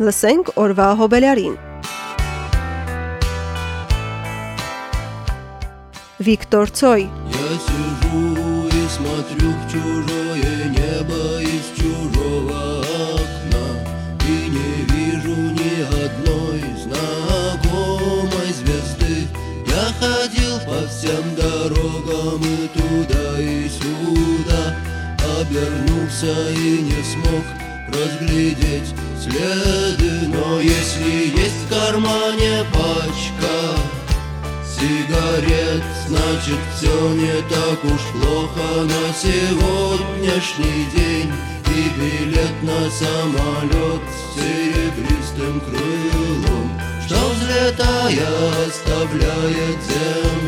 Լսենք օրվա հոբելյարին։ Виктор Цой Я сижу и смотрю в чужое небо из чужого дорогам и туда и сюда. Обернулся и не смог разглядеть следы. Но если есть в кармане пачка Сигарет, значит все не так уж плохо на сегодняшний день. И билет на самолет с серебристым крылом. Что взлетая оставляет земле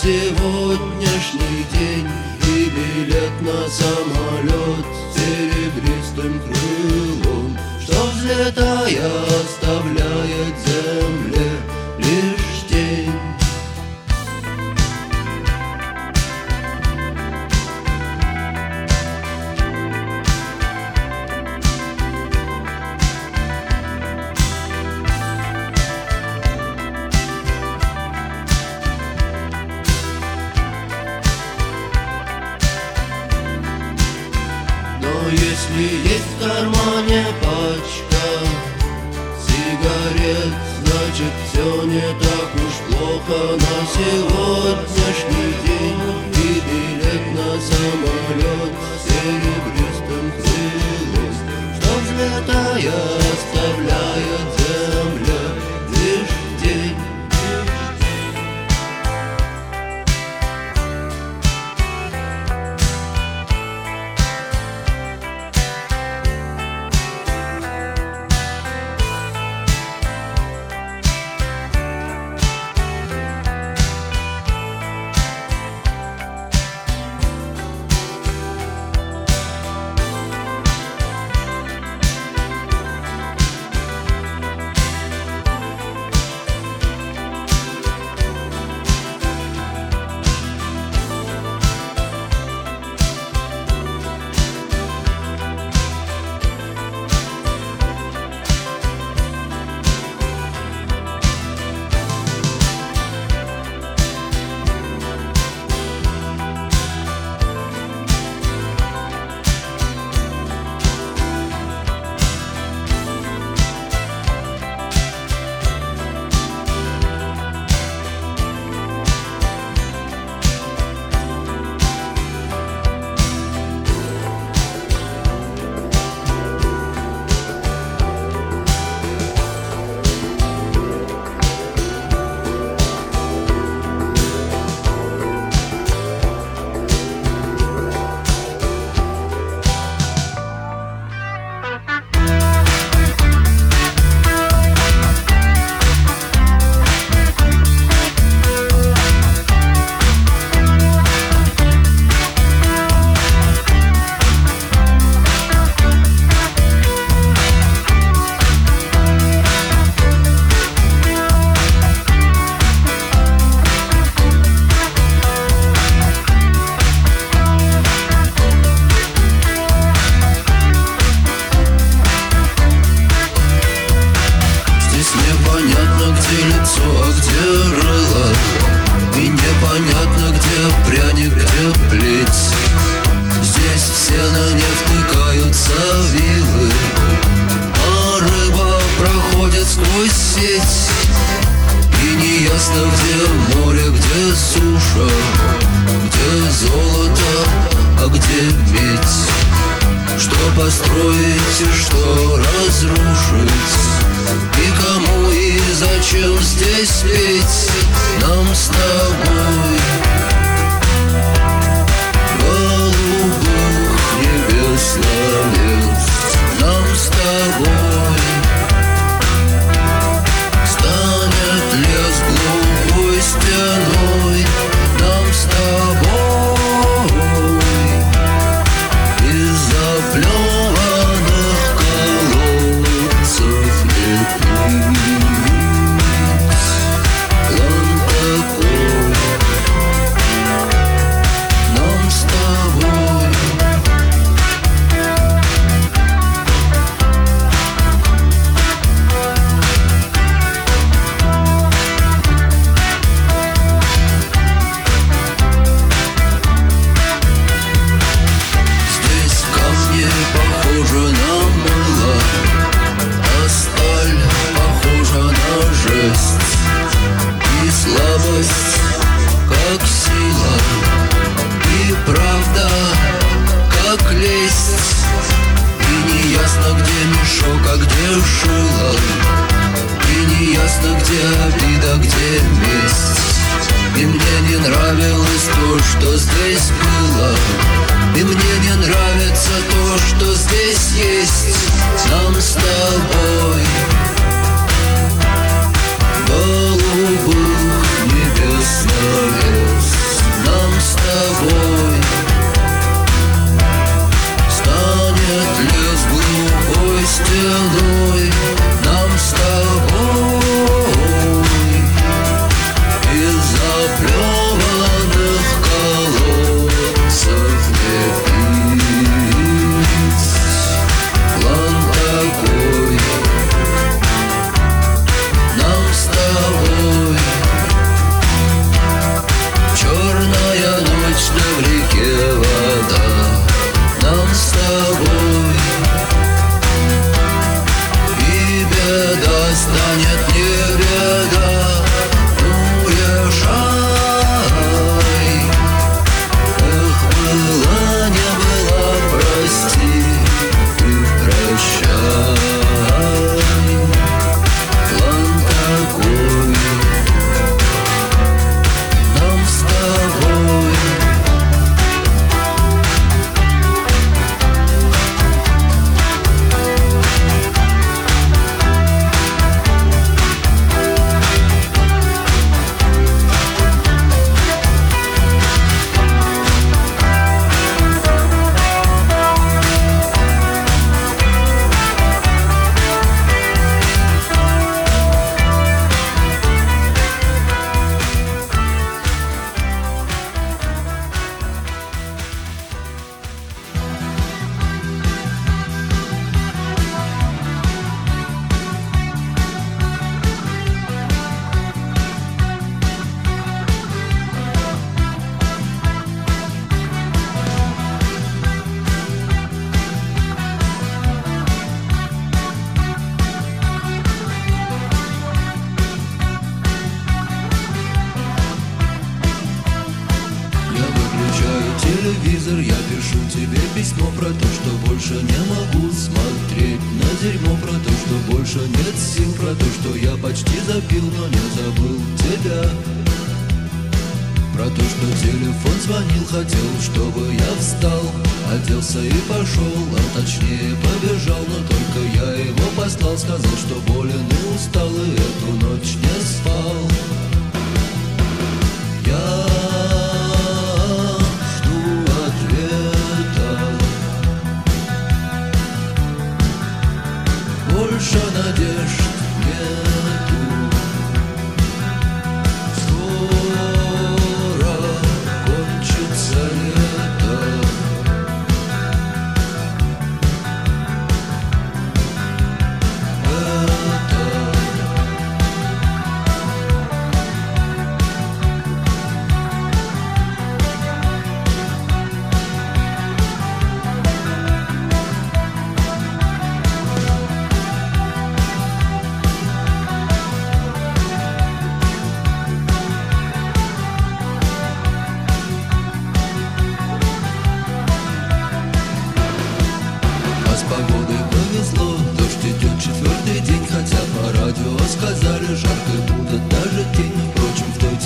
сегодняшний день И билет на самолет серебристым крылом. Что взлетая суша Где золото, а где медь? Что построить и что разрушить? И кому и зачем здесь петь Нам с тобой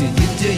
you do.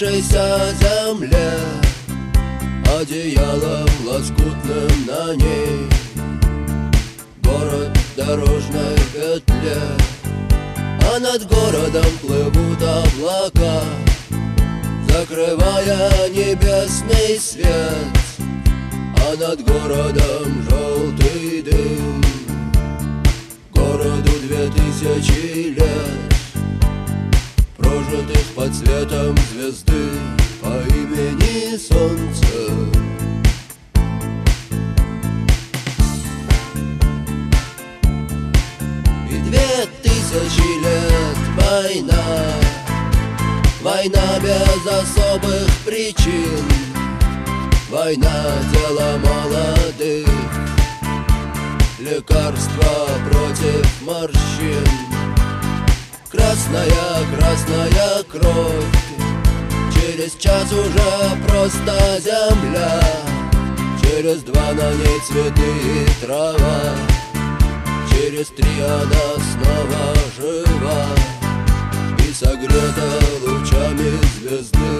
Растрескавшейся земле Одеялом лоскутным на ней. Город в дорожной петле А над городом плывут облака Закрывая небесный свет. А над городом желтый дым. Городу две тысячи лет Прожитых под светом звезды По имени Солнце. И две тысячи лет война Война без особых причин. Война дело молодых Лекарство против морщин Красная, красная кровь. Через час уже просто земля. Через два на ней цветы и трава. Через три она снова жива. И согрета лучами звезды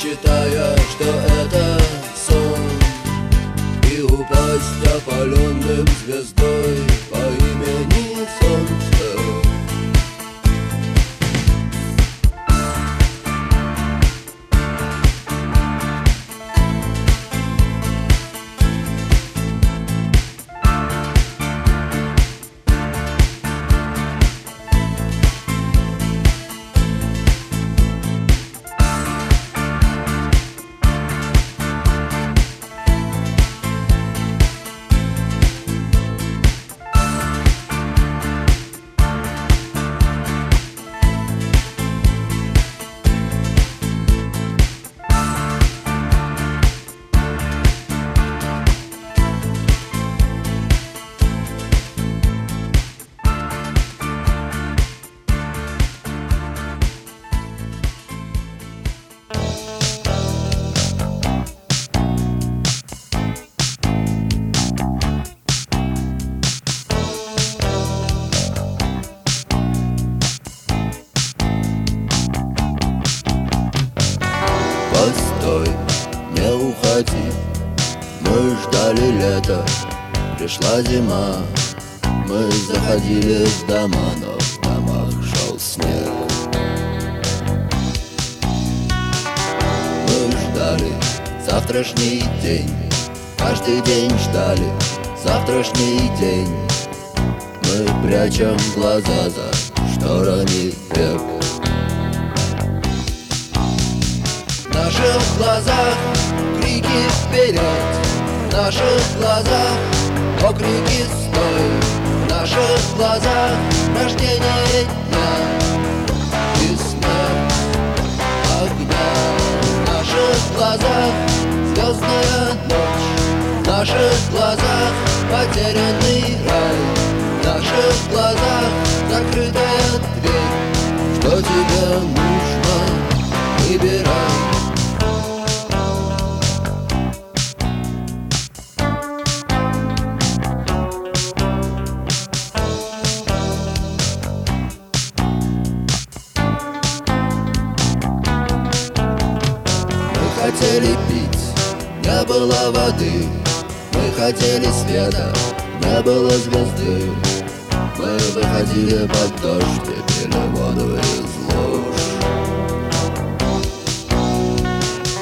считая, что это сон. И упасть опаленным звездой лета, пришла зима. Мы заходили в дома, но в домах шел снег. Мы ждали завтрашний день. Каждый день ждали завтрашний день. Мы прячем глаза за шторами век. В наших глазах крики вперед В наших глазах. Окрики стой В наших глазах. Рождение дня. И смерть огня. В наших глазах. Звездная ночь. В наших глазах. Потерянный света, не было звезды. Мы выходили под дождь и пили воду из луж.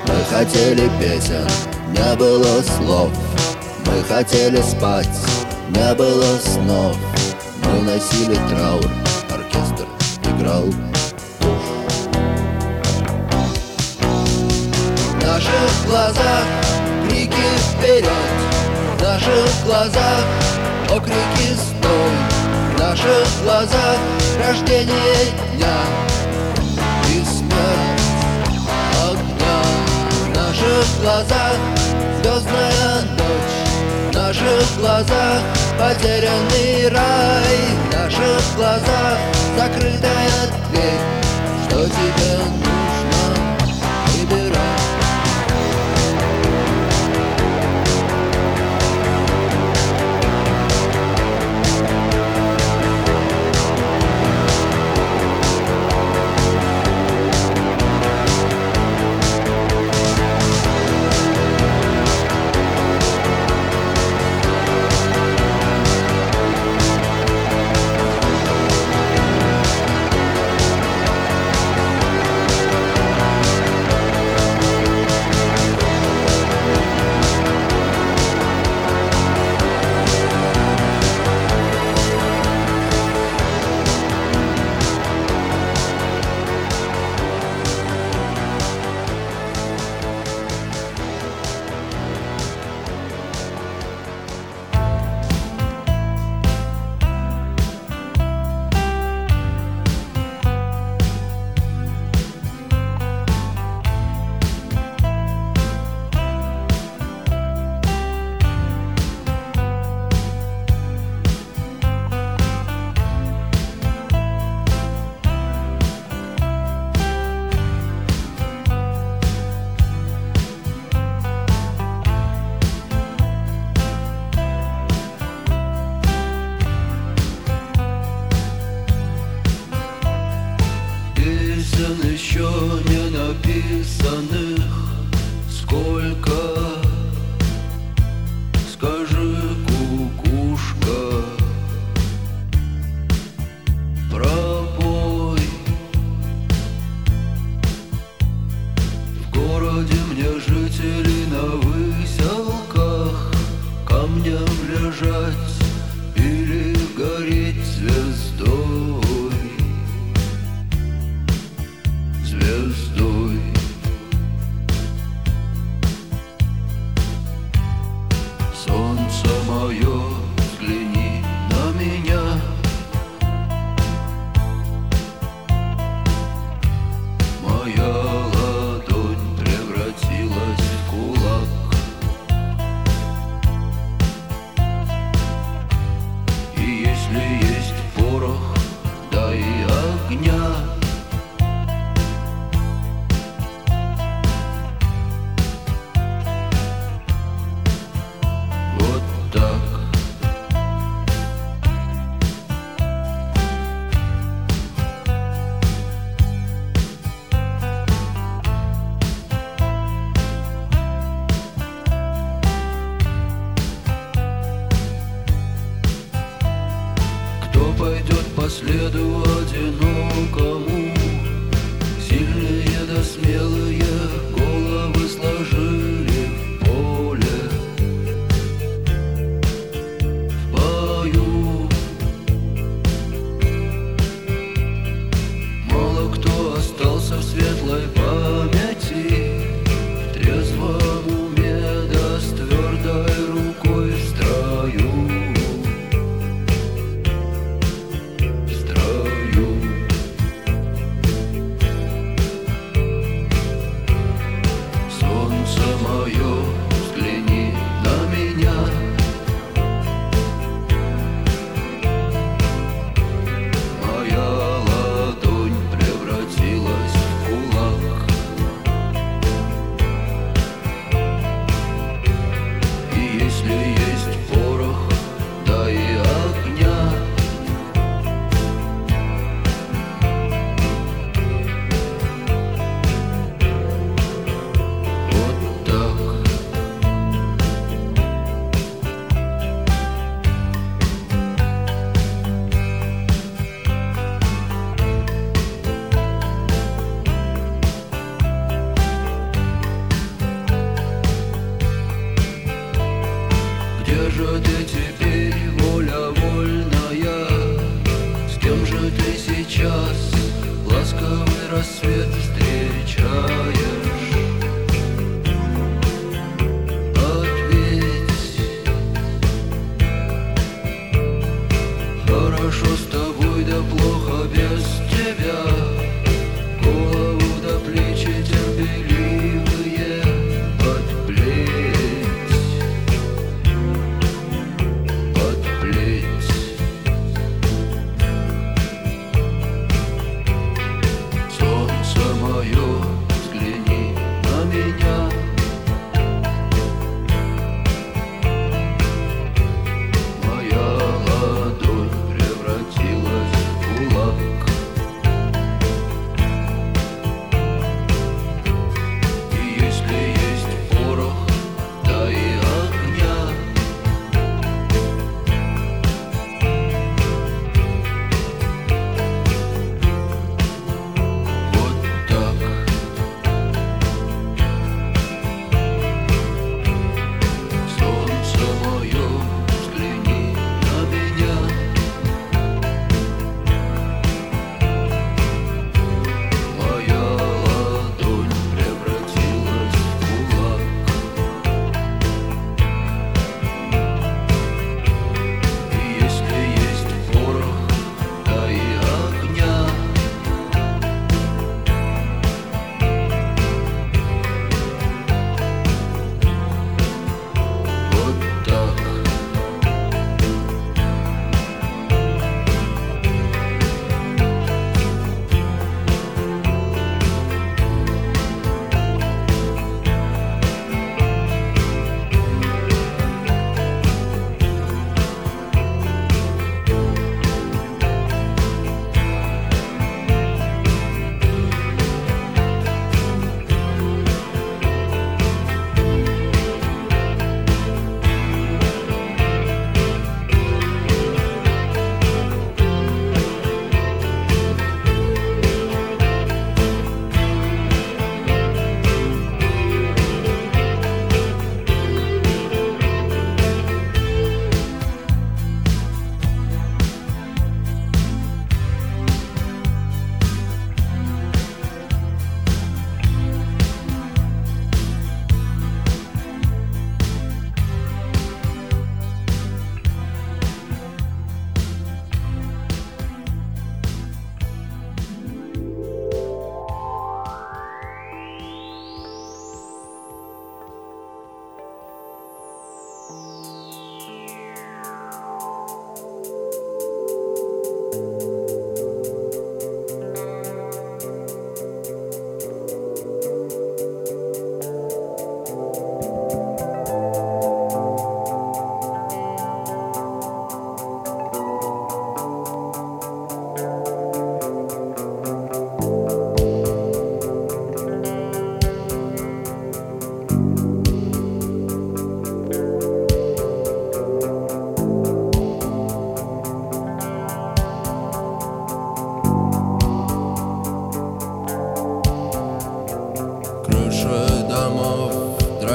Мы хотели песен, не было слов. Мы хотели спать, не было снов. Мы носили траур, оркестр играл В наших глазах крики вперед Наших глазах. Окрики стой В наших глазах. Рождение дня И смерть огня. В наших глазах. Звездная ночь. В наших глазах. Потерянный рай. В наших глазах. Закрытая дверь следу одинокому.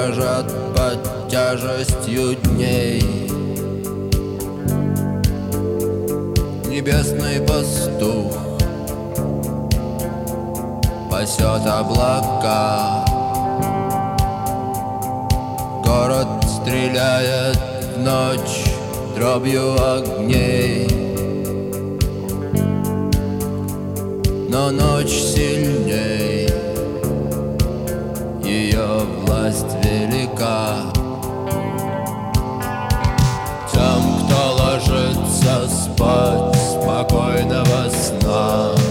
дрожат под тяжестью дней. Небесный пастух пасет облака. Город стреляет в ночь дробью огней. Но ночь сильней Ее власть века. Тем, кто ложится спать, спокойного сна.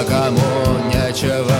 никому нечего